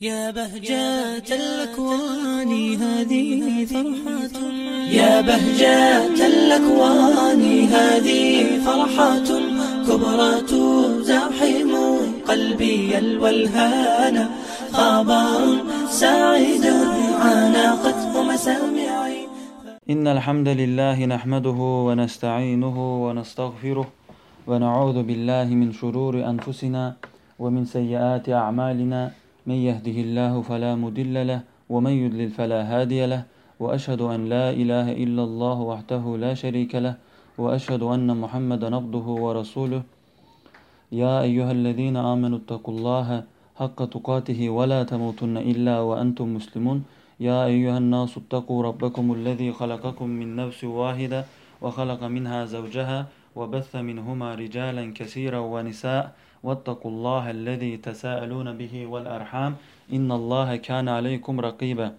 يا بهجة الأكوان هذه فرحة. يا بهجة الأكوان هذه فرحة. كبرى تزاحم قلبي الولهان خبر سعيد عانقته مسامعي. إن الحمد لله نحمده ونستعينه ونستغفره ونعوذ بالله من شرور أنفسنا ومن سيئات أعمالنا. من يهده الله فلا مضل له ومن يضلل فلا هادي له وأشهد أن لا إله إلا الله وحده لا شريك له وأشهد أن محمدا عبده ورسوله. يا أيها الذين آمنوا اتقوا الله حق تقاته ولا تموتن إلا وأنتم مسلمون. يا أيها الناس اتقوا ربكم الذي خلقكم من نفس واحدة وخلق منها زوجها وبث منهما رجالا كثيرا ونساء واتقوا الله الذي تساءلون به والأرحام إن الله كان عليكم رقيبا.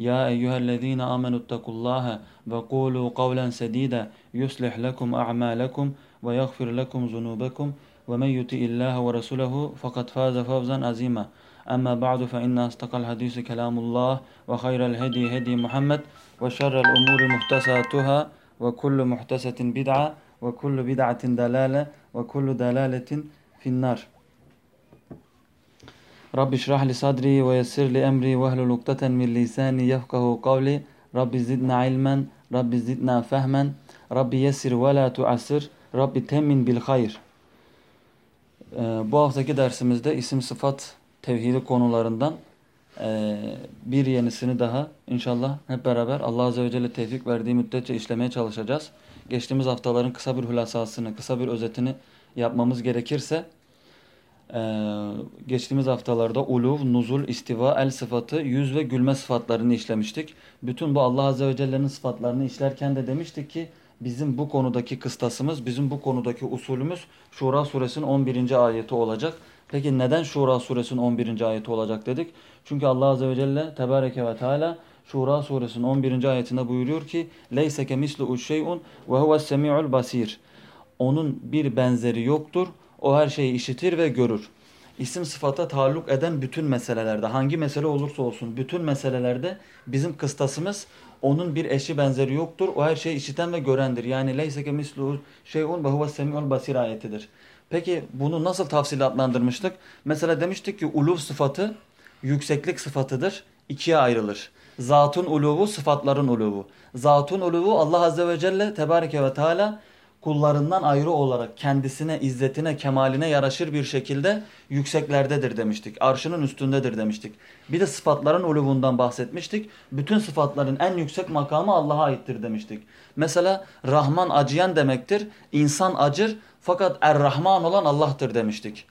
يا أيها الذين آمنوا اتقوا الله وقولوا قولا سديدا يصلح لكم أعمالكم ويغفر لكم ذنوبكم ومن يطع الله ورسوله فقد فاز فوزا عظيما. أما بعد فإن أصدق الحديث كلام الله وخير الهدي هدي محمد وشر الأمور محتساتها وكل محتسة بدعة وكل بدعة دلالة وكل دلالة finnar. Rabbi şrah li sadri ve yessir li emri ve ehlul ukdeten min lisani yefkahu kavli. Rabbi zidna ilmen, Rabbi zidna fehmen, Rabbi yessir ve la tuasir, Rabbi temin bil hayr. Ee, bu haftaki dersimizde isim sıfat tevhidi konularından ee, bir yenisini daha inşallah hep beraber Allah Azze ve Celle tevfik verdiği müddetçe işlemeye çalışacağız. Geçtiğimiz haftaların kısa bir hülasasını, kısa bir özetini yapmamız gerekirse e, geçtiğimiz haftalarda uluv, nuzul, istiva, el sıfatı, yüz ve gülme sıfatlarını işlemiştik. Bütün bu Allah Azze ve Celle'nin sıfatlarını işlerken de demiştik ki bizim bu konudaki kıstasımız, bizim bu konudaki usulümüz Şura suresinin 11. ayeti olacak. Peki neden Şura suresinin 11. ayeti olacak dedik? Çünkü Allah Azze ve Celle Tebareke ve Teala Şura suresinin 11. ayetinde buyuruyor ki mislu şey'un ve huves semi'ul basir. Onun bir benzeri yoktur. O her şeyi işitir ve görür. İsim sıfata taalluk eden bütün meselelerde hangi mesele olursa olsun bütün meselelerde bizim kıstasımız onun bir eşi benzeri yoktur. O her şeyi işiten ve görendir. Yani leyseke mislu şeyun ve huves semi'ul basir ayetidir. Peki bunu nasıl tafsilatlandırmıştık? Mesela demiştik ki uluv sıfatı yükseklik sıfatıdır. ikiye ayrılır. Zatun uluvu, sıfatların uluvu. Zatun uluvu Allah Azze ve Celle Tebareke ve Teala kullarından ayrı olarak kendisine, izzetine, kemaline yaraşır bir şekilde yükseklerdedir demiştik. Arşının üstündedir demiştik. Bir de sıfatların uluvundan bahsetmiştik. Bütün sıfatların en yüksek makamı Allah'a aittir demiştik. Mesela Rahman acıyan demektir. İnsan acır fakat Er-Rahman olan Allah'tır demiştik.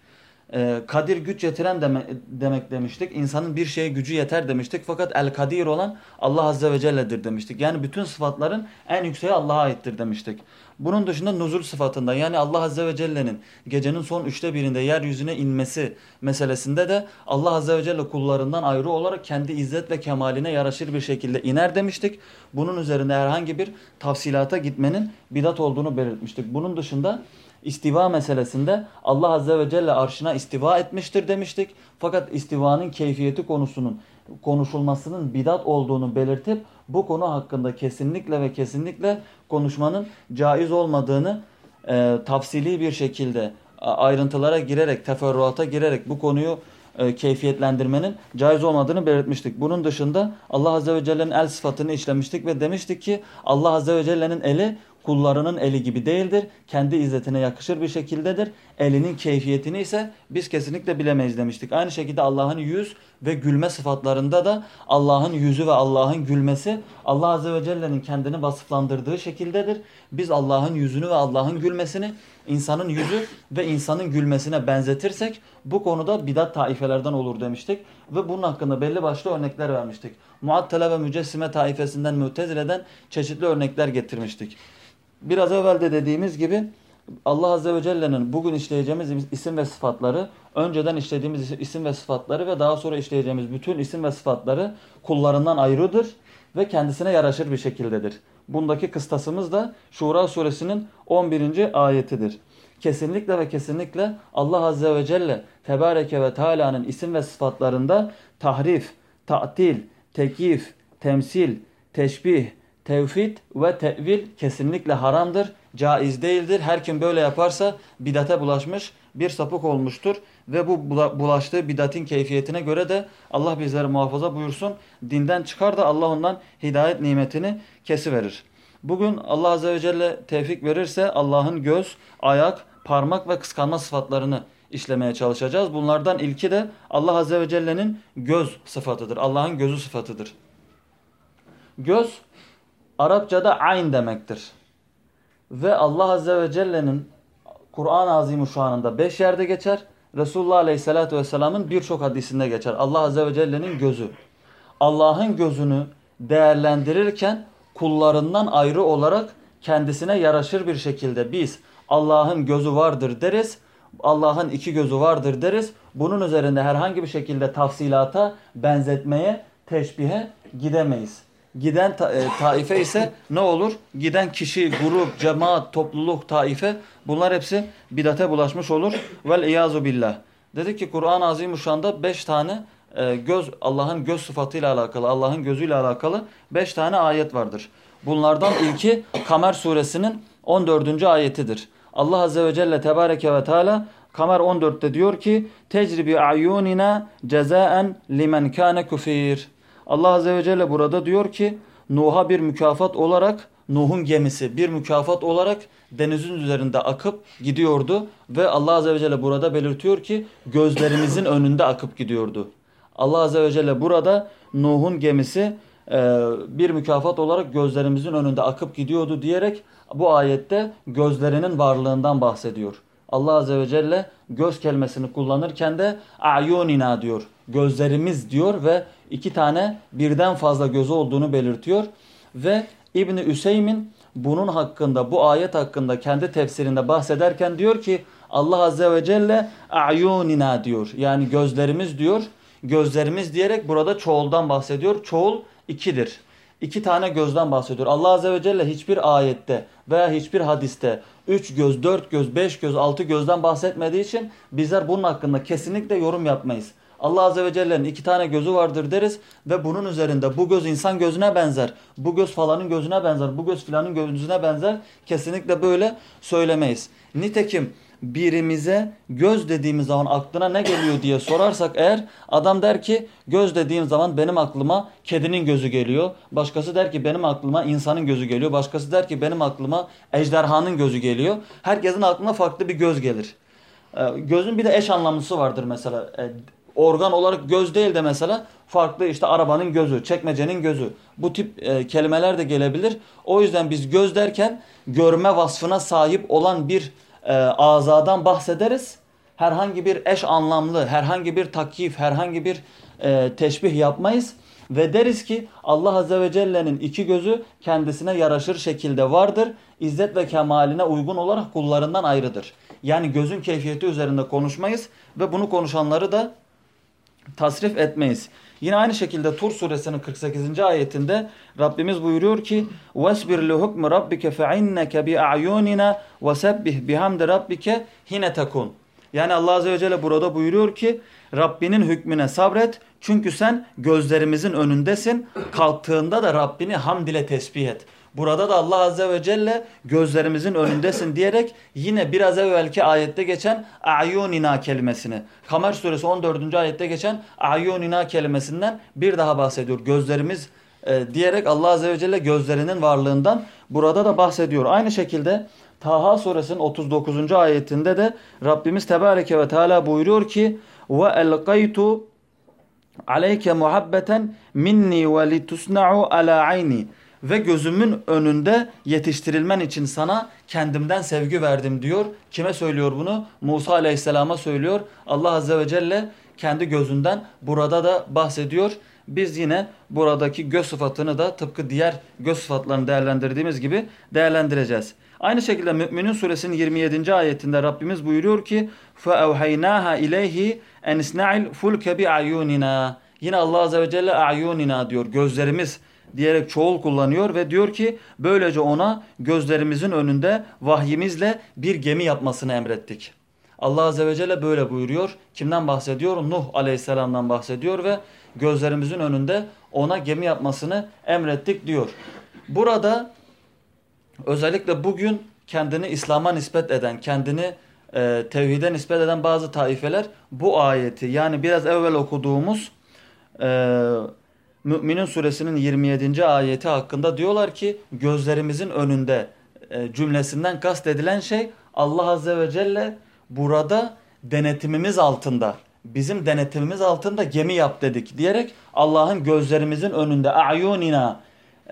Ee, Kadir güç yetiren deme, demek demiştik. İnsanın bir şeye gücü yeter demiştik. Fakat El-Kadir olan Allah Azze ve Celle'dir demiştik. Yani bütün sıfatların en yükseği Allah'a aittir demiştik. Bunun dışında nuzul sıfatında yani Allah Azze ve Celle'nin gecenin son üçte birinde yeryüzüne inmesi meselesinde de Allah Azze ve Celle kullarından ayrı olarak kendi izzet ve kemaline yaraşır bir şekilde iner demiştik. Bunun üzerine herhangi bir tafsilata gitmenin bidat olduğunu belirtmiştik. Bunun dışında istiva meselesinde Allah Azze ve Celle arşına istiva etmiştir demiştik. Fakat istivanın keyfiyeti konusunun konuşulmasının bidat olduğunu belirtip bu konu hakkında kesinlikle ve kesinlikle konuşmanın caiz olmadığını e, tafsili bir şekilde ayrıntılara girerek, teferruata girerek bu konuyu e, keyfiyetlendirmenin caiz olmadığını belirtmiştik. Bunun dışında Allah Azze ve Celle'nin el sıfatını işlemiştik ve demiştik ki Allah Azze ve Celle'nin eli kullarının eli gibi değildir. Kendi izzetine yakışır bir şekildedir. Elinin keyfiyetini ise biz kesinlikle bilemeyiz demiştik. Aynı şekilde Allah'ın yüz ve gülme sıfatlarında da Allah'ın yüzü ve Allah'ın gülmesi Allah Azze ve Celle'nin kendini vasıflandırdığı şekildedir. Biz Allah'ın yüzünü ve Allah'ın gülmesini insanın yüzü ve insanın gülmesine benzetirsek bu konuda bidat taifelerden olur demiştik. Ve bunun hakkında belli başlı örnekler vermiştik. Muattele ve Mücessime taifesinden Mutezile'den çeşitli örnekler getirmiştik. Biraz evvel de dediğimiz gibi Allah Azze ve Celle'nin bugün işleyeceğimiz isim ve sıfatları, önceden işlediğimiz isim ve sıfatları ve daha sonra işleyeceğimiz bütün isim ve sıfatları kullarından ayrıdır ve kendisine yaraşır bir şekildedir. Bundaki kıstasımız da Şura suresinin 11. ayetidir. kesinlikle ve kesinlikle Allah Azze ve Celle Tebareke ve Teala'nın isim ve sıfatlarında tahrif, ta'til, tekyif, temsil, teşbih, tevfid ve tevil kesinlikle haramdır, caiz değildir. Her kim böyle yaparsa bidate bulaşmış, bir sapık olmuştur ve bu bulaştığı bidatin keyfiyetine göre de Allah bizleri muhafaza buyursun. Dinden çıkar da Allah ondan hidayet nimetini kesiverir. Bugün Allah Azze ve Celle tevfik verirse Allah'ın göz, ayak, parmak ve kıskanma sıfatlarını işlemeye çalışacağız. Bunlardan ilki de Allah Azze ve Celle'nin göz sıfatıdır. Allah'ın gözü sıfatıdır. Göz Arapçada ayn demektir. Ve Allah Azze ve Celle'nin Kur'an-ı Azimuşşan'ında beş yerde geçer. Resulullah Aleyhisselatü Vesselam'ın birçok hadisinde geçer. Allah Azze ve Celle'nin gözü. Allah'ın gözünü değerlendirirken kullarından ayrı olarak kendisine yaraşır bir şekilde biz Allah'ın gözü vardır deriz. Allah'ın iki gözü vardır deriz. Bunun üzerinde herhangi bir şekilde tafsilata, benzetmeye, teşbihe gidemeyiz. Giden ta e, taife ise ne olur? Giden kişi, grup, cemaat, topluluk, taife bunlar hepsi bidate bulaşmış olur. Vel iyazu billah. Dedi ki Kur'an-ı Azimuşşan'da 5 tane e, göz Allah'ın göz sıfatıyla alakalı, Allah'ın gözüyle alakalı 5 tane ayet vardır. Bunlardan ilki Kamer suresinin 14. ayetidir. Allah Azze ve Celle Tebareke ve Teala Kamer 14'te diyor ki tecribi ayunina cezaen limen kâne küfir. Allah Azze ve Celle burada diyor ki Nuh'a bir mükafat olarak Nuh'un gemisi bir mükafat olarak denizin üzerinde akıp gidiyordu ve Allah Azze ve Celle burada belirtiyor ki gözlerimizin önünde akıp gidiyordu. Allah Azze ve Celle burada Nuh'un gemisi e, bir mükafat olarak gözlerimizin önünde akıp gidiyordu diyerek bu ayette gözlerinin varlığından bahsediyor. Allah Azze ve Celle göz kelimesini kullanırken de ayunina diyor. Gözlerimiz diyor ve iki tane birden fazla gözü olduğunu belirtiyor. Ve İbni Üseymin bunun hakkında bu ayet hakkında kendi tefsirinde bahsederken diyor ki Allah Azze ve Celle ayunina diyor. Yani gözlerimiz diyor. Gözlerimiz diyerek burada çoğuldan bahsediyor. Çoğul ikidir. İki tane gözden bahsediyor. Allah Azze ve Celle hiçbir ayette veya hiçbir hadiste üç göz, dört göz, beş göz, altı gözden bahsetmediği için bizler bunun hakkında kesinlikle yorum yapmayız. Allah Azze ve Celle'nin iki tane gözü vardır deriz ve bunun üzerinde bu göz insan gözüne benzer, bu göz falanın gözüne benzer, bu göz filanın gözüne benzer kesinlikle böyle söylemeyiz. Nitekim birimize göz dediğimiz zaman aklına ne geliyor diye sorarsak eğer adam der ki göz dediğim zaman benim aklıma kedinin gözü geliyor. Başkası der ki benim aklıma insanın gözü geliyor. Başkası der ki benim aklıma ejderhanın gözü geliyor. Herkesin aklına farklı bir göz gelir. Ee, gözün bir de eş anlamlısı vardır mesela. Organ olarak göz değil de mesela farklı işte arabanın gözü, çekmecenin gözü. Bu tip e, kelimeler de gelebilir. O yüzden biz göz derken görme vasfına sahip olan bir e, azadan bahsederiz. Herhangi bir eş anlamlı, herhangi bir takyif, herhangi bir e, teşbih yapmayız. Ve deriz ki Allah Azze ve Celle'nin iki gözü kendisine yaraşır şekilde vardır. İzzet ve kemaline uygun olarak kullarından ayrıdır. Yani gözün keyfiyeti üzerinde konuşmayız ve bunu konuşanları da tasrif etmeyiz. Yine aynı şekilde Tur suresinin 48. ayetinde Rabbimiz buyuruyor ki وَاسْبِرْ لِحُكْمِ رَبِّكَ فَعِنَّكَ بِأَعْيُونِنَا وَسَبِّهْ بِحَمْدِ رَبِّكَ hine tekun. Yani Allah Azze ve Celle burada buyuruyor ki Rabbinin hükmüne sabret. Çünkü sen gözlerimizin önündesin. Kalktığında da Rabbini hamd ile tesbih et. Burada da Allah Azze ve Celle gözlerimizin önündesin diyerek yine biraz evvelki ayette geçen ayunina kelimesini Kamer suresi 14. ayette geçen ayunina kelimesinden bir daha bahsediyor. Gözlerimiz e, diyerek Allah Azze ve Celle gözlerinin varlığından burada da bahsediyor. Aynı şekilde Taha suresinin 39. ayetinde de Rabbimiz Tebareke ve Teala buyuruyor ki ve elqaytu aleyke muhabbeten minni ve litusna'u ala ayni ve gözümün önünde yetiştirilmen için sana kendimden sevgi verdim diyor. Kime söylüyor bunu? Musa aleyhisselama söylüyor. Allah azze ve celle kendi gözünden burada da bahsediyor. Biz yine buradaki göz sıfatını da tıpkı diğer göz sıfatlarını değerlendirdiğimiz gibi değerlendireceğiz. Aynı şekilde Mü'minin suresinin 27. ayetinde Rabbimiz buyuruyor ki فَاَوْحَيْنَاهَا اِلَيْهِ اَنْ اِسْنَعِلْ فُلْكَ بِعَيُونِنَا Yine Allah Azze ve Celle ayunina diyor. Gözlerimiz diyerek çoğul kullanıyor ve diyor ki böylece ona gözlerimizin önünde vahyimizle bir gemi yapmasını emrettik. Allah Azze ve Celle böyle buyuruyor. Kimden bahsediyor? Nuh Aleyhisselam'dan bahsediyor ve gözlerimizin önünde ona gemi yapmasını emrettik diyor. Burada özellikle bugün kendini İslam'a nispet eden, kendini e, tevhide nispet eden bazı taifeler bu ayeti yani biraz evvel okuduğumuz e, Müminin suresinin 27. ayeti hakkında diyorlar ki gözlerimizin önünde e, cümlesinden kastedilen şey Allah Azze ve Celle burada denetimimiz altında bizim denetimimiz altında gemi yap dedik diyerek Allah'ın gözlerimizin önünde ayunina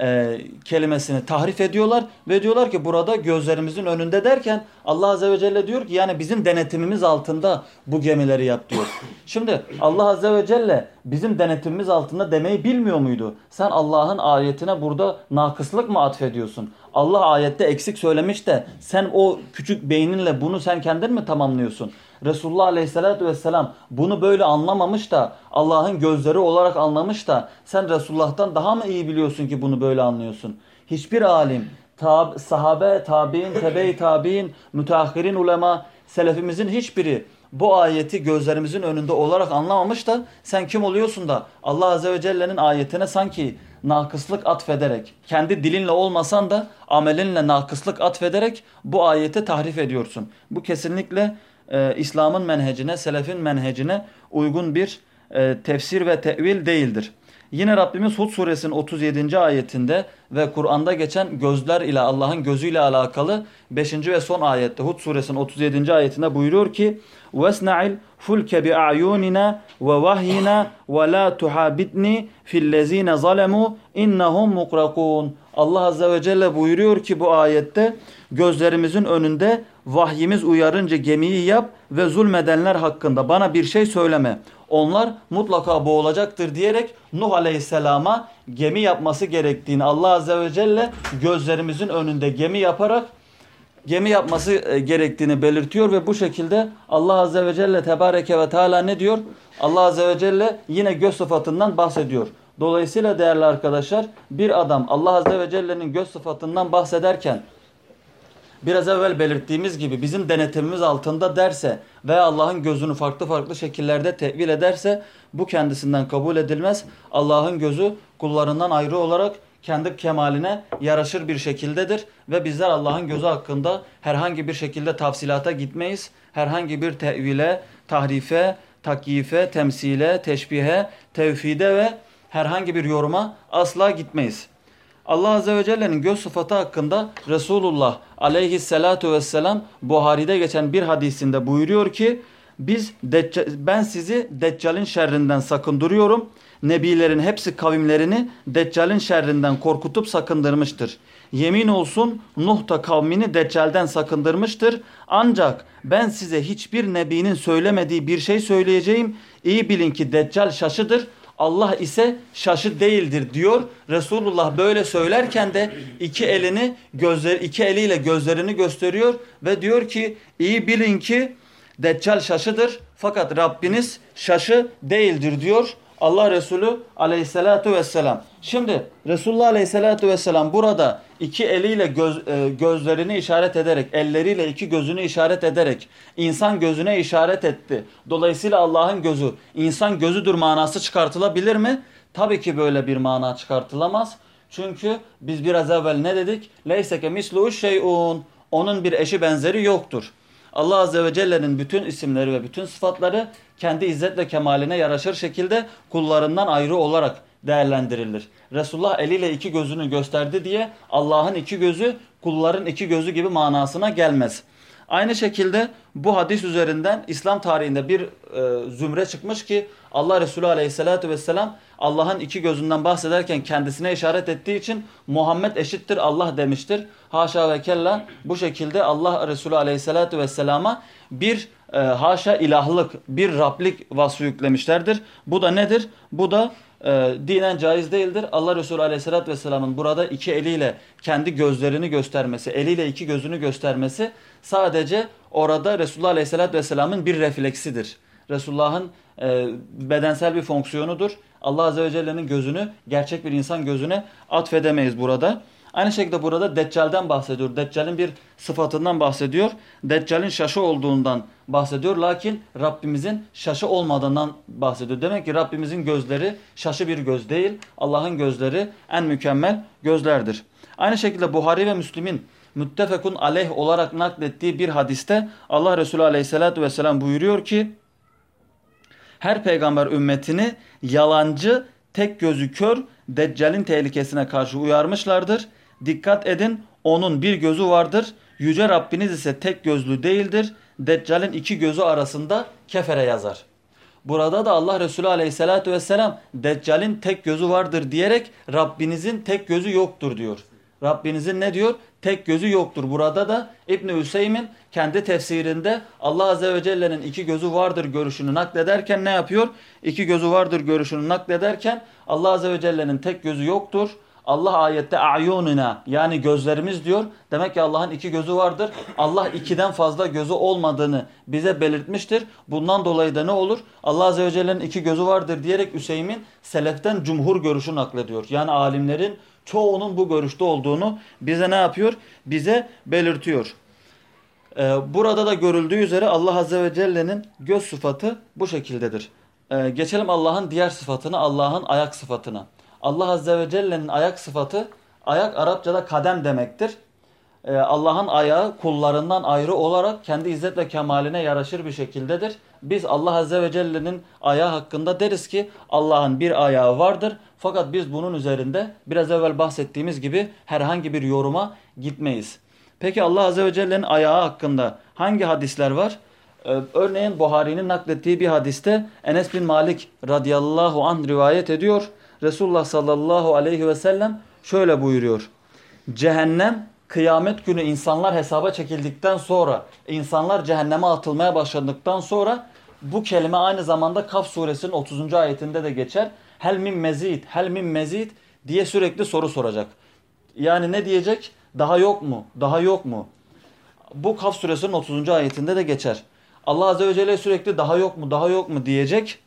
e, kelimesini tahrif ediyorlar ve diyorlar ki burada gözlerimizin önünde derken Allah Azze ve Celle diyor ki yani bizim denetimimiz altında bu gemileri yap diyor. Şimdi Allah Azze ve Celle bizim denetimimiz altında demeyi bilmiyor muydu? Sen Allah'ın ayetine burada nakıslık mı atfediyorsun? Allah ayette eksik söylemiş de sen o küçük beyninle bunu sen kendin mi tamamlıyorsun? Resulullah Aleyhisselatü Vesselam bunu böyle anlamamış da Allah'ın gözleri olarak anlamış da sen Resulullah'tan daha mı iyi biliyorsun ki bunu böyle anlıyorsun? Hiçbir alim, tab sahabe, tabi'in, tebe-i tabi'in, müteahhirin ulema, selefimizin hiçbiri bu ayeti gözlerimizin önünde olarak anlamamış da sen kim oluyorsun da Allah Azze ve Celle'nin ayetine sanki nakıslık atfederek, kendi dilinle olmasan da amelinle nakıslık atfederek bu ayeti tahrif ediyorsun. Bu kesinlikle e, İslam'ın menhecine, selefin menhecine uygun bir e, tefsir ve tevil değildir. Yine Rabbimiz Hud suresinin 37. ayetinde ve Kur'an'da geçen gözler ile Allah'ın gözüyle alakalı 5. ve son ayette Hud suresinin 37. ayetinde buyuruyor ki وَاسْنَعِ الْفُلْكَ بِأَعْيُونِنَا وَوَحْيِنَا وَلَا تُحَابِتْنِي فِي الَّذ۪ينَ ظَلَمُوا اِنَّهُمْ مُقْرَقُونَ Allah Azze ve Celle buyuruyor ki bu ayette gözlerimizin önünde vahyimiz uyarınca gemiyi yap ve zulmedenler hakkında bana bir şey söyleme. Onlar mutlaka boğulacaktır diyerek Nuh Aleyhisselam'a gemi yapması gerektiğini Allah Azze ve Celle gözlerimizin önünde gemi yaparak gemi yapması e, gerektiğini belirtiyor ve bu şekilde Allah Azze ve Celle Tebareke ve Teala ne diyor? Allah Azze ve Celle yine göz sıfatından bahsediyor. Dolayısıyla değerli arkadaşlar bir adam Allah Azze ve Celle'nin göz sıfatından bahsederken biraz evvel belirttiğimiz gibi bizim denetimimiz altında derse veya Allah'ın gözünü farklı farklı şekillerde tevil ederse bu kendisinden kabul edilmez. Allah'ın gözü kullarından ayrı olarak kendi kemaline yaraşır bir şekildedir ve bizler Allah'ın gözü hakkında herhangi bir şekilde tafsilata gitmeyiz. Herhangi bir tevile, tahrife, takyife, temsile, teşbihe, tevfide ve herhangi bir yoruma asla gitmeyiz. Allah Azze ve Celle'nin göz sıfatı hakkında Resulullah aleyhissalatu vesselam Buhari'de geçen bir hadisinde buyuruyor ki biz ben sizi Deccal'in şerrinden sakındırıyorum. Nebilerin hepsi kavimlerini Deccal'in şerrinden korkutup sakındırmıştır. Yemin olsun Nuh da kavmini Deccal'den sakındırmıştır. Ancak ben size hiçbir nebinin söylemediği bir şey söyleyeceğim. İyi bilin ki Deccal şaşıdır. Allah ise şaşı değildir diyor. Resulullah böyle söylerken de iki elini gözler iki eliyle gözlerini gösteriyor ve diyor ki iyi bilin ki Deccal şaşıdır fakat Rabbiniz şaşı değildir diyor. Allah Resulü aleyhissalatu vesselam. Şimdi Resulullah aleyhissalatu vesselam burada iki eliyle göz, e, gözlerini işaret ederek, elleriyle iki gözünü işaret ederek insan gözüne işaret etti. Dolayısıyla Allah'ın gözü insan gözüdür manası çıkartılabilir mi? Tabii ki böyle bir mana çıkartılamaz. Çünkü biz biraz evvel ne dedik? Leyseke mislu şeyun. Onun bir eşi benzeri yoktur. Allah Azze ve Celle'nin bütün isimleri ve bütün sıfatları kendi izzet ve kemaline yaraşır şekilde kullarından ayrı olarak değerlendirilir. Resulullah eliyle iki gözünü gösterdi diye Allah'ın iki gözü kulların iki gözü gibi manasına gelmez. Aynı şekilde bu hadis üzerinden İslam tarihinde bir e, zümre çıkmış ki Allah Resulü Aleyhisselatü vesselam Allah'ın iki gözünden bahsederken kendisine işaret ettiği için Muhammed eşittir Allah demiştir. Haşa ve kella bu şekilde Allah Resulü Aleyhisselatü vesselama bir e, haşa ilahlık, bir Rablik vasfı yüklemişlerdir. Bu da nedir? Bu da e, dinen caiz değildir. Allah Resulü Aleyhisselatü vesselamın burada iki eliyle kendi gözlerini göstermesi, eliyle iki gözünü göstermesi sadece orada Resulullah Aleyhisselatü vesselamın bir refleksidir. Resulullah'ın e, bedensel bir fonksiyonudur. Allah Azze ve Celle'nin gözünü gerçek bir insan gözüne atfedemeyiz burada. Aynı şekilde burada Deccal'den bahsediyor. Deccal'in bir sıfatından bahsediyor. Deccal'in şaşı olduğundan bahsediyor. Lakin Rabbimizin şaşı olmadığından bahsediyor. Demek ki Rabbimizin gözleri şaşı bir göz değil. Allah'ın gözleri en mükemmel gözlerdir. Aynı şekilde Buhari ve Müslim'in müttefekun aleyh olarak naklettiği bir hadiste Allah Resulü aleyhissalatü vesselam buyuruyor ki her peygamber ümmetini yalancı, tek gözü kör, Deccal'in tehlikesine karşı uyarmışlardır. Dikkat edin onun bir gözü vardır. Yüce Rabbiniz ise tek gözlü değildir. Deccal'in iki gözü arasında kefere yazar. Burada da Allah Resulü aleyhissalatü vesselam Deccal'in tek gözü vardır diyerek Rabbinizin tek gözü yoktur diyor. Rabbinizin ne diyor? Tek gözü yoktur. Burada da İbn Hüseyin kendi tefsirinde Allah Azze ve Celle'nin iki gözü vardır görüşünü naklederken ne yapıyor? İki gözü vardır görüşünü naklederken Allah Azze ve Celle'nin tek gözü yoktur. Allah ayette a'yunina yani gözlerimiz diyor. Demek ki Allah'ın iki gözü vardır. Allah ikiden fazla gözü olmadığını bize belirtmiştir. Bundan dolayı da ne olur? Allah Azze ve Celle'nin iki gözü vardır diyerek Hüseyin seleften cumhur görüşü naklediyor. Yani alimlerin çoğunun bu görüşte olduğunu bize ne yapıyor? Bize belirtiyor. Ee, burada da görüldüğü üzere Allah Azze ve Celle'nin göz sıfatı bu şekildedir. Ee, geçelim Allah'ın diğer sıfatına, Allah'ın ayak sıfatına. Allah Azze ve Celle'nin ayak sıfatı, ayak Arapçada kadem demektir. Ee, Allah'ın ayağı kullarından ayrı olarak kendi izzet ve kemaline yaraşır bir şekildedir. Biz Allah Azze ve Celle'nin ayağı hakkında deriz ki Allah'ın bir ayağı vardır. Fakat biz bunun üzerinde biraz evvel bahsettiğimiz gibi herhangi bir yoruma gitmeyiz. Peki Allah Azze ve Celle'nin ayağı hakkında hangi hadisler var? Ee, örneğin Buhari'nin naklettiği bir hadiste Enes bin Malik radıyallahu anh rivayet ediyor. Resulullah sallallahu aleyhi ve sellem şöyle buyuruyor. Cehennem kıyamet günü insanlar hesaba çekildikten sonra, insanlar cehenneme atılmaya başladıktan sonra bu kelime aynı zamanda Kaf suresinin 30. ayetinde de geçer. Hel min mezid, hel min mezid diye sürekli soru soracak. Yani ne diyecek? Daha yok mu? Daha yok mu? Bu Kaf suresinin 30. ayetinde de geçer. Allah Azze ve Celle sürekli daha yok mu? Daha yok mu diyecek.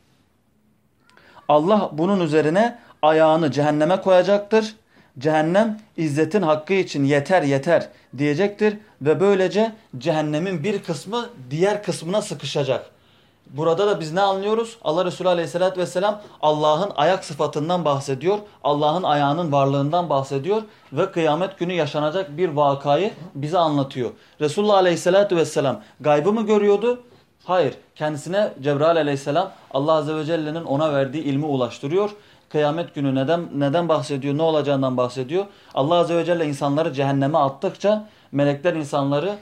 Allah bunun üzerine ayağını cehenneme koyacaktır. Cehennem izzetin hakkı için yeter yeter diyecektir ve böylece cehennemin bir kısmı diğer kısmına sıkışacak. Burada da biz ne anlıyoruz? Allah Resulü Aleyhisselatü Vesselam Allah'ın ayak sıfatından bahsediyor. Allah'ın ayağının varlığından bahsediyor. Ve kıyamet günü yaşanacak bir vakayı bize anlatıyor. Resulullah Aleyhisselatü Vesselam gaybı mı görüyordu? Hayır. Kendisine Cebrail Aleyhisselam Allah Azze ve Celle'nin ona verdiği ilmi ulaştırıyor. Kıyamet günü neden neden bahsediyor? Ne olacağından bahsediyor. Allah Azze ve Celle insanları cehenneme attıkça melekler insanları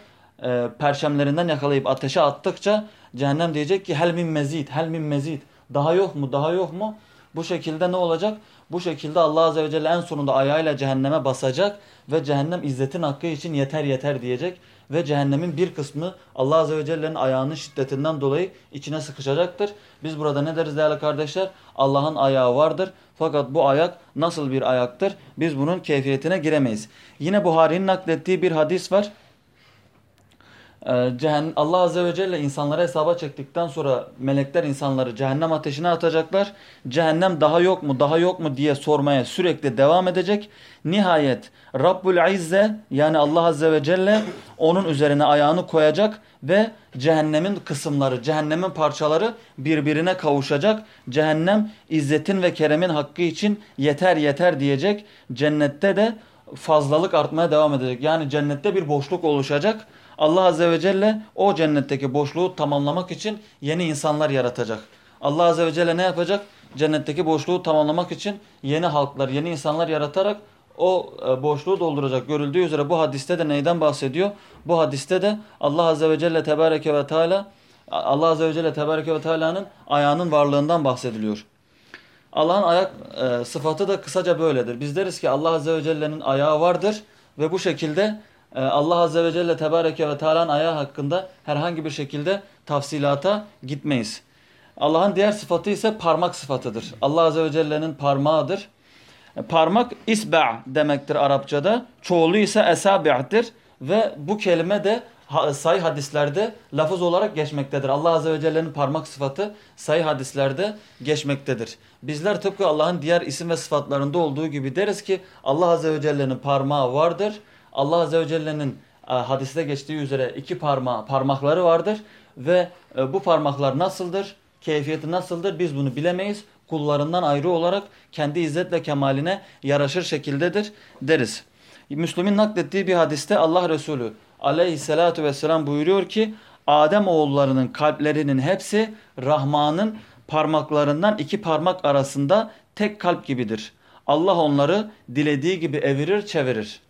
e, perşemlerinden yakalayıp ateşe attıkça cehennem diyecek ki hel min mezid, hel mezid. Daha yok mu? Daha yok mu? Bu şekilde ne olacak? Bu şekilde Allah Azze ve Celle en sonunda ayağıyla cehenneme basacak ve cehennem izzetin hakkı için yeter yeter diyecek. Ve cehennemin bir kısmı Allah Azze ve Celle'nin ayağının şiddetinden dolayı içine sıkışacaktır. Biz burada ne deriz değerli kardeşler? Allah'ın ayağı vardır. Fakat bu ayak nasıl bir ayaktır? Biz bunun keyfiyetine giremeyiz. Yine Buhari'nin naklettiği bir hadis var. Ee, Allah Azze ve Celle insanlara hesaba çektikten sonra melekler insanları cehennem ateşine atacaklar. Cehennem daha yok mu daha yok mu diye sormaya sürekli devam edecek. Nihayet Rabbul İzze yani Allah Azze ve Celle onun üzerine ayağını koyacak ve cehennemin kısımları, cehennemin parçaları birbirine kavuşacak. Cehennem izzetin ve keremin hakkı için yeter yeter diyecek. Cennette de fazlalık artmaya devam edecek. Yani cennette bir boşluk oluşacak. Allah Azze ve Celle o cennetteki boşluğu tamamlamak için yeni insanlar yaratacak. Allah Azze ve Celle ne yapacak? Cennetteki boşluğu tamamlamak için yeni halklar, yeni insanlar yaratarak o e, boşluğu dolduracak. Görüldüğü üzere bu hadiste de neyden bahsediyor? Bu hadiste de Allah Azze ve Celle Tebareke ve Teala Allah Azze ve Celle Tebareke ve Teala'nın ayağının varlığından bahsediliyor. Allah'ın ayak e, sıfatı da kısaca böyledir. Biz deriz ki Allah Azze ve Celle'nin ayağı vardır ve bu şekilde Allah Azze ve Celle Tebareke ve Teala'nın ayağı hakkında herhangi bir şekilde tafsilata gitmeyiz. Allah'ın diğer sıfatı ise parmak sıfatıdır. Allah Azze ve Celle'nin parmağıdır. E, parmak isba' demektir Arapçada. Çoğulu ise esabi'tir. Ve bu kelime de sayı hadislerde lafız olarak geçmektedir. Allah Azze ve Celle'nin parmak sıfatı sayı hadislerde geçmektedir. Bizler tıpkı Allah'ın diğer isim ve sıfatlarında olduğu gibi deriz ki Allah Azze ve Celle'nin parmağı vardır. Allah Azze ve Celle'nin e, hadiste geçtiği üzere iki parmağı, parmakları vardır. Ve e, bu parmaklar nasıldır? Keyfiyeti nasıldır? Biz bunu bilemeyiz. Kullarından ayrı olarak kendi izzet ve kemaline yaraşır şekildedir deriz. Müslüm'ün naklettiği bir hadiste Allah Resulü aleyhissalatu vesselam buyuruyor ki Adem oğullarının kalplerinin hepsi Rahman'ın parmaklarından iki parmak arasında tek kalp gibidir. Allah onları dilediği gibi evirir çevirir.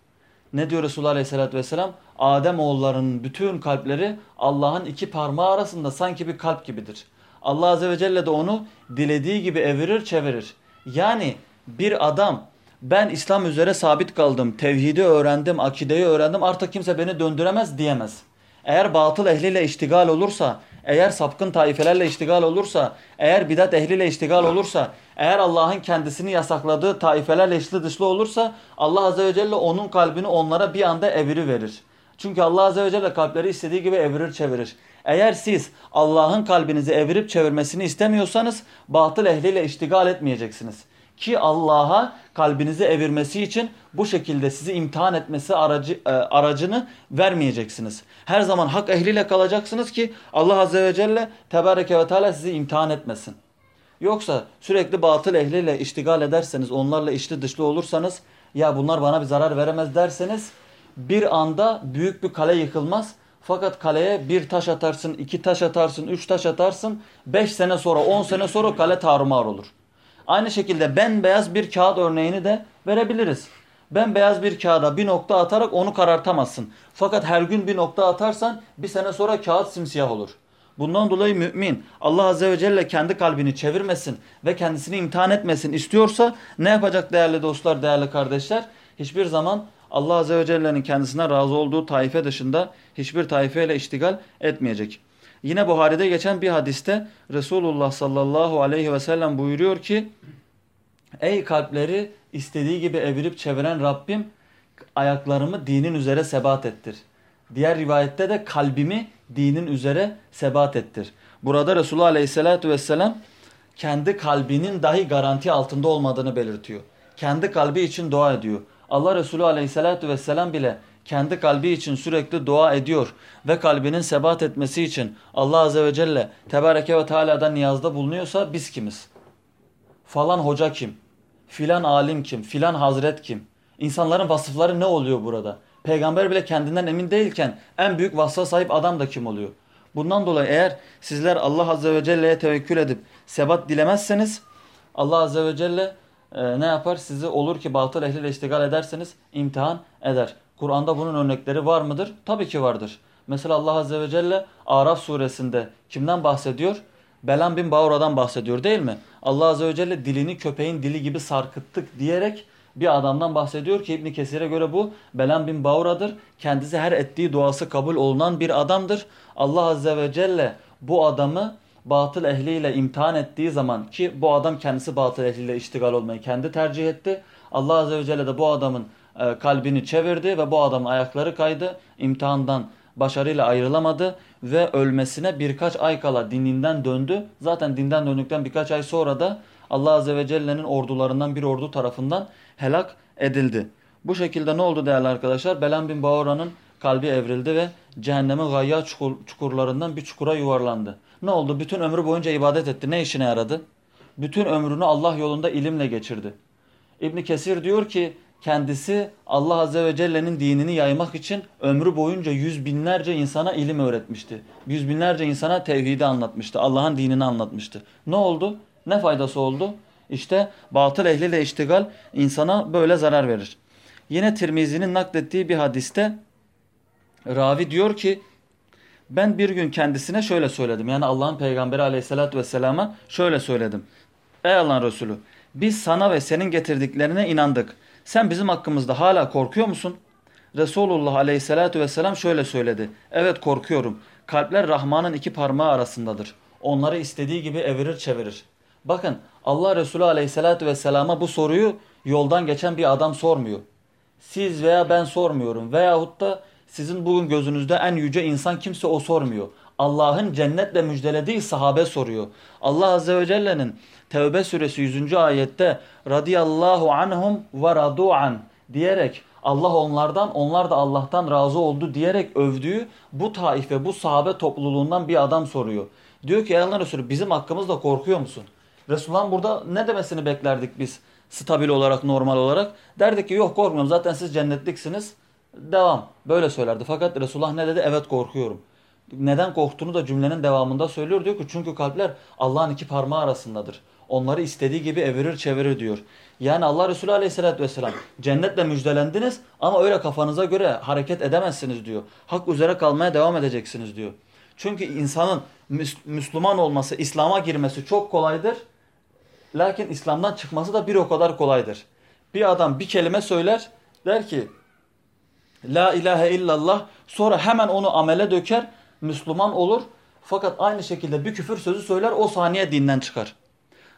Ne diyor Resulullah Aleyhisselatü Vesselam? Adem oğullarının bütün kalpleri Allah'ın iki parmağı arasında sanki bir kalp gibidir. Allah Azze ve Celle de onu dilediği gibi evirir çevirir. Yani bir adam ben İslam üzere sabit kaldım, tevhidi öğrendim, akideyi öğrendim artık kimse beni döndüremez diyemez. Eğer batıl ehliyle iştigal olursa, eğer sapkın taifelerle iştigal olursa, eğer bidat ehliyle iştigal olursa, eğer Allah'ın kendisini yasakladığı taifelerle içli dışlı olursa Allah Azze ve Celle onun kalbini onlara bir anda eviri verir. Çünkü Allah Azze ve Celle kalpleri istediği gibi evirir çevirir. Eğer siz Allah'ın kalbinizi evirip çevirmesini istemiyorsanız batıl ehliyle iştigal etmeyeceksiniz. Ki Allah'a kalbinizi evirmesi için bu şekilde sizi imtihan etmesi aracı, e, aracını vermeyeceksiniz. Her zaman hak ehliyle kalacaksınız ki Allah Azze ve Celle Tebareke ve Teala sizi imtihan etmesin. Yoksa sürekli batıl ehliyle iştigal ederseniz, onlarla içli dışlı olursanız, ya bunlar bana bir zarar veremez derseniz bir anda büyük bir kale yıkılmaz. Fakat kaleye bir taş atarsın, iki taş atarsın, üç taş atarsın. Beş sene sonra, on sene sonra kale tarumar olur. Aynı şekilde bembeyaz bir kağıt örneğini de verebiliriz. Bembeyaz bir kağıda bir nokta atarak onu karartamazsın. Fakat her gün bir nokta atarsan bir sene sonra kağıt simsiyah olur. Bundan dolayı mümin Allah Azze ve Celle kendi kalbini çevirmesin ve kendisini imtihan etmesin istiyorsa ne yapacak değerli dostlar, değerli kardeşler? Hiçbir zaman Allah Azze ve Celle'nin kendisine razı olduğu taife dışında hiçbir taifeyle iştigal etmeyecek. Yine Buhari'de geçen bir hadiste Resulullah sallallahu aleyhi ve sellem buyuruyor ki Ey kalpleri istediği gibi evirip çeviren Rabbim ayaklarımı dinin üzere sebat ettir. Diğer rivayette de kalbimi dinin üzere sebat ettir. Burada Resulullah aleyhissalatü vesselam kendi kalbinin dahi garanti altında olmadığını belirtiyor. Kendi kalbi için dua ediyor. Allah Resulü aleyhissalatü vesselam bile kendi kalbi için sürekli dua ediyor ve kalbinin sebat etmesi için Allah Azze ve Celle Tebareke ve Teala'dan niyazda bulunuyorsa biz kimiz? Falan hoca kim? Filan alim kim? Filan hazret kim? İnsanların vasıfları ne oluyor burada? Peygamber bile kendinden emin değilken en büyük vasfa sahip adam da kim oluyor? Bundan dolayı eğer sizler Allah Azze ve Celle'ye tevekkül edip sebat dilemezseniz Allah Azze ve Celle e, ne yapar? Sizi olur ki batıl ehliyle iştigal ederseniz imtihan eder. Kur'an'da bunun örnekleri var mıdır? Tabii ki vardır. Mesela Allah Azze ve Celle Araf suresinde kimden bahsediyor? Belan bin Baura'dan bahsediyor değil mi? Allah Azze ve Celle dilini köpeğin dili gibi sarkıttık diyerek bir adamdan bahsediyor ki İbn Kesir'e göre bu Belan bin Baura'dır. Kendisi her ettiği duası kabul olunan bir adamdır. Allah Azze ve Celle bu adamı batıl ehliyle imtihan ettiği zaman ki bu adam kendisi batıl ehliyle iştigal olmayı kendi tercih etti. Allah Azze ve Celle de bu adamın e, kalbini çevirdi ve bu adamın ayakları kaydı. İmtihandan başarıyla ayrılamadı ve ölmesine birkaç ay kala dininden döndü. Zaten dinden döndükten birkaç ay sonra da Allah Azze ve Celle'nin ordularından bir ordu tarafından helak edildi. Bu şekilde ne oldu değerli arkadaşlar? Belen bin Baura'nın kalbi evrildi ve cehennemin gayya çukur, çukurlarından bir çukura yuvarlandı. Ne oldu? Bütün ömrü boyunca ibadet etti. Ne işine yaradı? Bütün ömrünü Allah yolunda ilimle geçirdi. İbni Kesir diyor ki kendisi Allah Azze ve Celle'nin dinini yaymak için ömrü boyunca yüz binlerce insana ilim öğretmişti. Yüz binlerce insana tevhidi anlatmıştı. Allah'ın dinini anlatmıştı. Ne oldu? Ne faydası oldu? İşte batıl ehliyle iştigal insana böyle zarar verir. Yine Tirmizi'nin naklettiği bir hadiste ravi diyor ki ben bir gün kendisine şöyle söyledim. Yani Allah'ın peygamberi aleyhissalatü vesselama şöyle söyledim. Ey Allah'ın Resulü biz sana ve senin getirdiklerine inandık. Sen bizim hakkımızda hala korkuyor musun? Resulullah aleyhissalatü vesselam şöyle söyledi. Evet korkuyorum. Kalpler Rahman'ın iki parmağı arasındadır. Onları istediği gibi evirir çevirir. Bakın Allah Resulü aleyhissalatü vesselama bu soruyu yoldan geçen bir adam sormuyor. Siz veya ben sormuyorum. Veyahut da Sizin bugün gözünüzde en yüce insan kimse o sormuyor. Allah'ın cennetle müjdelediği sahabe soruyor. Allah Azze ve Celle'nin Tevbe suresi 100. ayette radıyallahu anhum ve radu an diyerek Allah onlardan onlar da Allah'tan razı oldu diyerek övdüğü bu taife bu sahabe topluluğundan bir adam soruyor. Diyor ki ey Allah Resulü bizim hakkımızda korkuyor musun? Resulullah'ın burada ne demesini beklerdik biz stabil olarak normal olarak? Derdik ki yok korkmuyorum zaten siz cennetliksiniz devam böyle söylerdi. Fakat Resulullah ne dedi? Evet korkuyorum. Neden korktuğunu da cümlenin devamında söylüyor. Diyor ki çünkü kalpler Allah'ın iki parmağı arasındadır. Onları istediği gibi evirir çevirir diyor. Yani Allah Resulü aleyhissalatü vesselam cennetle müjdelendiniz ama öyle kafanıza göre hareket edemezsiniz diyor. Hak üzere kalmaya devam edeceksiniz diyor. Çünkü insanın Müslüman olması, İslam'a girmesi çok kolaydır. Lakin İslam'dan çıkması da bir o kadar kolaydır. Bir adam bir kelime söyler der ki La ilahe illallah sonra hemen onu amele döker Müslüman olur. Fakat aynı şekilde bir küfür sözü söyler o saniye dinden çıkar.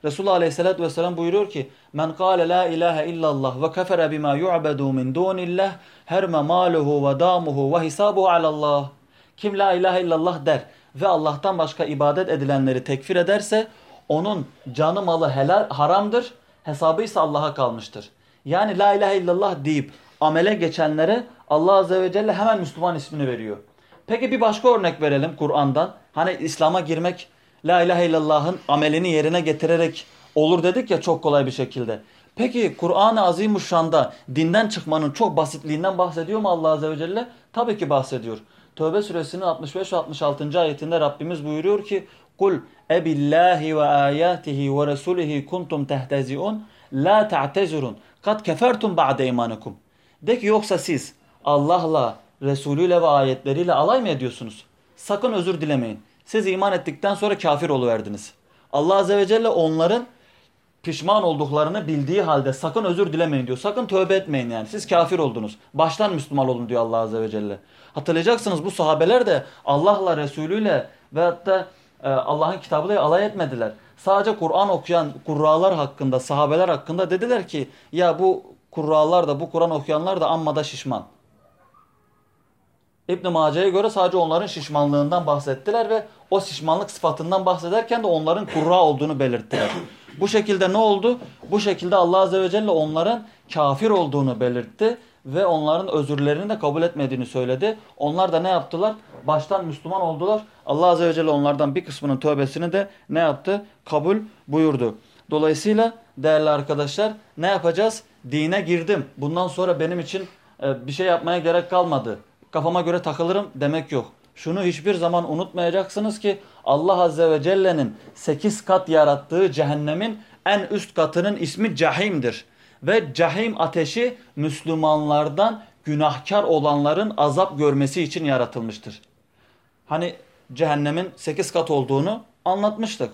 Resulullah Aleyhisselatü Vesselam buyuruyor ki Men kâle la ilahe illallah ve kefere bima yu'bedu min dunillah herme maluhu ve damuhu ve hisabuhu alallah. Kim la ilahe illallah der ve Allah'tan başka ibadet edilenleri tekfir ederse onun canı malı helal haramdır. Hesabı ise Allah'a kalmıştır. Yani la ilahe illallah deyip amele geçenlere Allah Azze ve Celle hemen Müslüman ismini veriyor. Peki bir başka örnek verelim Kur'an'dan. Hani İslam'a girmek La ilahe illallah'ın amelini yerine getirerek olur dedik ya çok kolay bir şekilde. Peki Kur'an-ı Azimuşşan'da dinden çıkmanın çok basitliğinden bahsediyor mu Allah Azze ve Celle? Tabii ki bahsediyor. Tövbe suresinin 65 ve 66. ayetinde Rabbimiz buyuruyor ki Kul ebillahi ve ayatihi ve resulihi kuntum tehteziun la ta'tezurun kad kefertum ba'de imanikum. De ki yoksa siz Allah'la, Resulüyle ve ayetleriyle alay mı ediyorsunuz? Sakın özür dilemeyin. Siz iman ettikten sonra kafir oluverdiniz. Allah Azze ve Celle onların pişman olduklarını bildiği halde sakın özür dilemeyin diyor. Sakın tövbe etmeyin yani. Siz kafir oldunuz. Baştan Müslüman olun diyor Allah Azze ve Celle. Hatırlayacaksınız bu sahabeler de Allah'la Resulüyle ve hatta e, Allah'ın kitabıyla alay etmediler. Sadece Kur'an okuyan kurralar hakkında, sahabeler hakkında dediler ki ya bu kurralar da bu Kur'an okuyanlar da amma da şişman. İbn Mace'ye göre sadece onların şişmanlığından bahsettiler ve o şişmanlık sıfatından bahsederken de onların kurra olduğunu belirttiler. Bu şekilde ne oldu? Bu şekilde Allah Azze ve Celle onların kafir olduğunu belirtti ve onların özürlerini de kabul etmediğini söyledi. Onlar da ne yaptılar? Baştan Müslüman oldular. Allah Azze ve Celle onlardan bir kısmının tövbesini de ne yaptı? Kabul buyurdu. Dolayısıyla değerli arkadaşlar ne yapacağız? Dine girdim. Bundan sonra benim için e, bir şey yapmaya gerek kalmadı kafama göre takılırım demek yok. Şunu hiçbir zaman unutmayacaksınız ki Allah Azze ve Celle'nin 8 kat yarattığı cehennemin en üst katının ismi cahimdir. Ve cahim ateşi Müslümanlardan günahkar olanların azap görmesi için yaratılmıştır. Hani cehennemin 8 kat olduğunu anlatmıştık.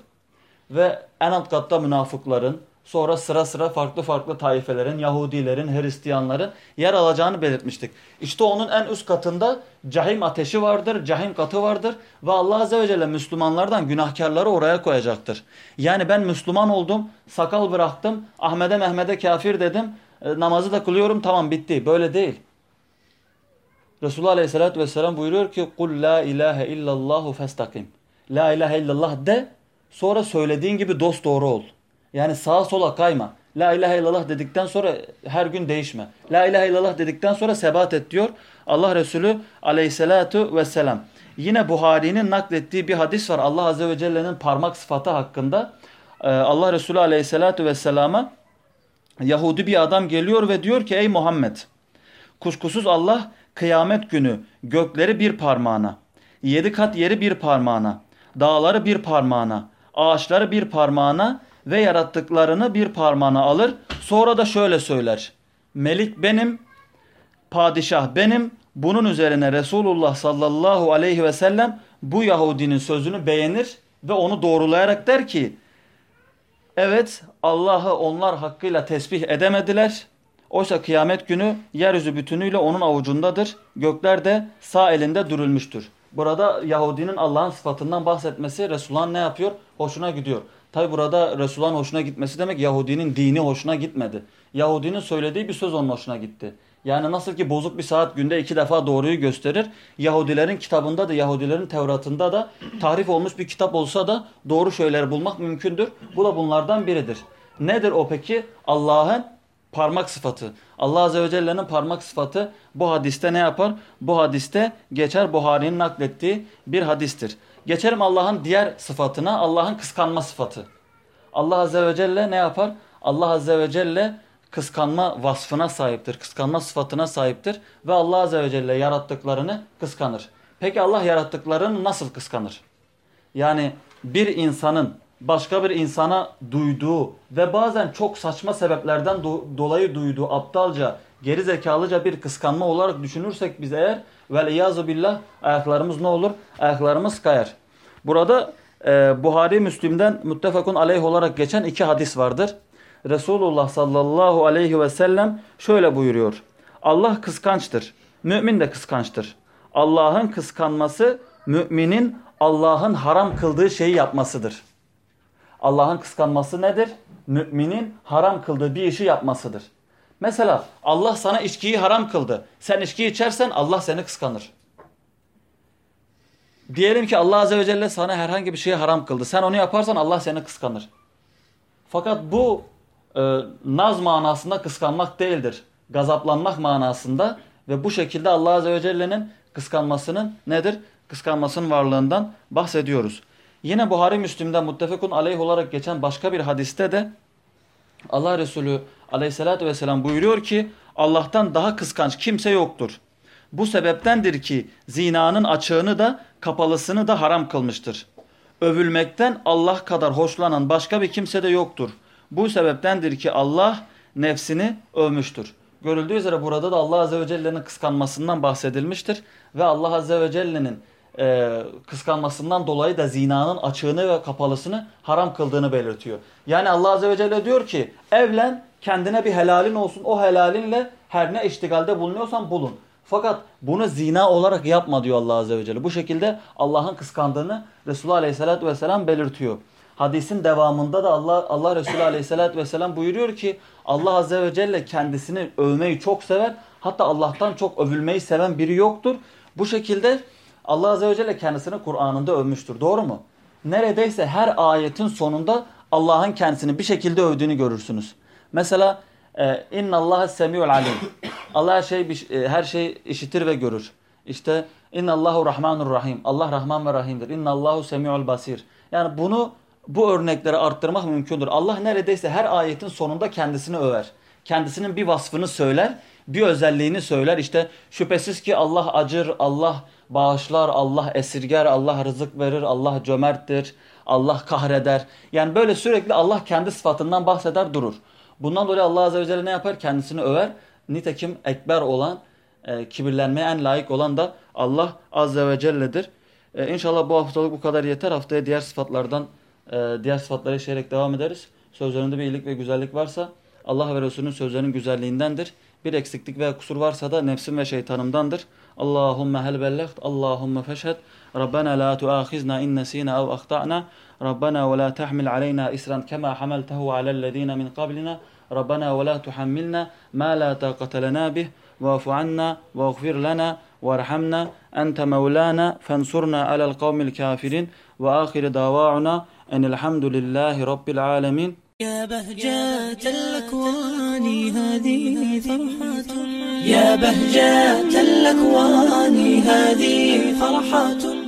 Ve en alt katta münafıkların, Sonra sıra sıra farklı farklı taifelerin, Yahudilerin, Hristiyanların yer alacağını belirtmiştik. İşte onun en üst katında cahim ateşi vardır, cahim katı vardır ve Allah Azze ve Celle Müslümanlardan günahkarları oraya koyacaktır. Yani ben Müslüman oldum, sakal bıraktım, Ahmet'e Mehmet'e kafir dedim, e, namazı da kılıyorum tamam bitti. Böyle değil. Resulullah Aleyhisselatü Vesselam buyuruyor ki kul la ilahe illallahu festakim. La ilahe illallah de sonra söylediğin gibi dost doğru ol. Yani sağa sola kayma. La ilahe illallah dedikten sonra her gün değişme. La ilahe illallah dedikten sonra sebat et diyor. Allah Resulü aleyhissalatu vesselam. Yine Buhari'nin naklettiği bir hadis var. Allah Azze ve Celle'nin parmak sıfatı hakkında. Ee, Allah Resulü aleyhissalatu vesselama Yahudi bir adam geliyor ve diyor ki ey Muhammed kuşkusuz Allah kıyamet günü gökleri bir parmağına, yedi kat yeri bir parmağına, dağları bir parmağına, ağaçları bir parmağına ve yarattıklarını bir parmağına alır. Sonra da şöyle söyler. Melik benim, padişah benim. Bunun üzerine Resulullah sallallahu aleyhi ve sellem bu Yahudinin sözünü beğenir ve onu doğrulayarak der ki Evet Allah'ı onlar hakkıyla tesbih edemediler. Oysa kıyamet günü yeryüzü bütünüyle onun avucundadır. Gökler de sağ elinde dürülmüştür. Burada Yahudinin Allah'ın sıfatından bahsetmesi Resulullah'ın ne yapıyor? Hoşuna gidiyor. Tabi burada Resulullah'ın hoşuna gitmesi demek Yahudinin dini hoşuna gitmedi. Yahudinin söylediği bir söz onun hoşuna gitti. Yani nasıl ki bozuk bir saat günde iki defa doğruyu gösterir. Yahudilerin kitabında da Yahudilerin Tevrat'ında da tahrif olmuş bir kitap olsa da doğru şeyleri bulmak mümkündür. Bu da bunlardan biridir. Nedir o peki? Allah'ın parmak sıfatı. Allah Azze ve Celle'nin parmak sıfatı bu hadiste ne yapar? Bu hadiste geçer Buhari'nin naklettiği bir hadistir. Geçelim Allah'ın diğer sıfatına Allah'ın kıskanma sıfatı. Allah Azze ve Celle ne yapar? Allah Azze ve Celle kıskanma vasfına sahiptir. Kıskanma sıfatına sahiptir. Ve Allah Azze ve Celle yarattıklarını kıskanır. Peki Allah yarattıklarını nasıl kıskanır? Yani bir insanın başka bir insana duyduğu ve bazen çok saçma sebeplerden do dolayı duyduğu aptalca, geri zekalıca bir kıskanma olarak düşünürsek biz eğer vel iyazu billah ayaklarımız ne olur? Ayaklarımız kayar. Burada e, Buhari Müslim'den muttefakun aleyh olarak geçen iki hadis vardır. Resulullah sallallahu aleyhi ve sellem şöyle buyuruyor. Allah kıskançtır. Mümin de kıskançtır. Allah'ın kıskanması müminin Allah'ın haram kıldığı şeyi yapmasıdır. Allah'ın kıskanması nedir? Müminin haram kıldığı bir işi yapmasıdır. Mesela Allah sana içkiyi haram kıldı. Sen içki içersen Allah seni kıskanır. Diyelim ki Allah Azze ve Celle sana herhangi bir şeyi haram kıldı. Sen onu yaparsan Allah seni kıskanır. Fakat bu e, naz manasında kıskanmak değildir. Gazaplanmak manasında ve bu şekilde Allah Azze ve Celle'nin kıskanmasının nedir? Kıskanmasının varlığından bahsediyoruz. Yine Buhari Müslim'den muttefekun aleyh olarak geçen başka bir hadiste de Allah Resulü aleyhissalatü vesselam buyuruyor ki Allah'tan daha kıskanç kimse yoktur. Bu sebeptendir ki zinanın açığını da kapalısını da haram kılmıştır. Övülmekten Allah kadar hoşlanan başka bir kimse de yoktur. Bu sebeptendir ki Allah nefsini övmüştür. Görüldüğü üzere burada da Allah Azze ve Celle'nin kıskanmasından bahsedilmiştir. Ve Allah Azze ve Celle'nin e, kıskanmasından dolayı da zinanın açığını ve kapalısını haram kıldığını belirtiyor. Yani Allah Azze ve Celle diyor ki evlen kendine bir helalin olsun o helalinle her ne iştigalde bulunuyorsan bulun. Fakat bunu zina olarak yapma diyor Allah Azze ve Celle. Bu şekilde Allah'ın kıskandığını Resulullah Aleyhisselatü Vesselam belirtiyor. Hadisin devamında da Allah, Allah Resulü Aleyhisselatü Vesselam buyuruyor ki Allah Azze ve Celle kendisini övmeyi çok sever. Hatta Allah'tan çok övülmeyi seven biri yoktur. Bu şekilde Allah Azze ve Celle kendisini Kur'an'ında övmüştür. Doğru mu? Neredeyse her ayetin sonunda Allah'ın kendisini bir şekilde övdüğünü görürsünüz. Mesela e, inna Allah semiul alim. Allah şey her şey işitir ve görür. İşte inna Allahu rahmanur rahim. Allah rahman ve rahimdir. İnna Allahu semiul basir. Yani bunu bu örnekleri arttırmak mümkündür. Allah neredeyse her ayetin sonunda kendisini över. Kendisinin bir vasfını söyler, bir özelliğini söyler. İşte şüphesiz ki Allah acır, Allah bağışlar, Allah esirger, Allah rızık verir, Allah cömerttir, Allah kahreder. Yani böyle sürekli Allah kendi sıfatından bahseder durur. Bundan dolayı Allah Azze ve Celle ne yapar? Kendisini över. Nitekim ekber olan, e, kibirlenmeye en layık olan da Allah Azze ve Celle'dir. E, inşallah bu haftalık bu kadar yeter. Haftaya diğer sıfatlardan, e, diğer sıfatları işleyerek devam ederiz. Sözlerinde bir iyilik ve güzellik varsa Allah ve Resulünün sözlerinin güzelliğindendir. Bir eksiklik veya kusur varsa da nefsim ve şeytanımdandır. Allahümme hel bellegt, Allahümme feşhed. Rabbena la tuahizna in nesina ev ahta'na. Rabbena ve la tahmil aleyna isran kema hamaltehu alellezine min qablina. Rabbena ve la tuhammilna ma la taqate lena bih. واعف عنا واغفر لنا وارحمنا أنت مولانا فانصرنا على القوم الكافرين وآخر دعوانا أن الحمد لله رب العالمين يا بهجة الأكوان هذه فرحة. يا بهجة الأكوان هذه فرحة.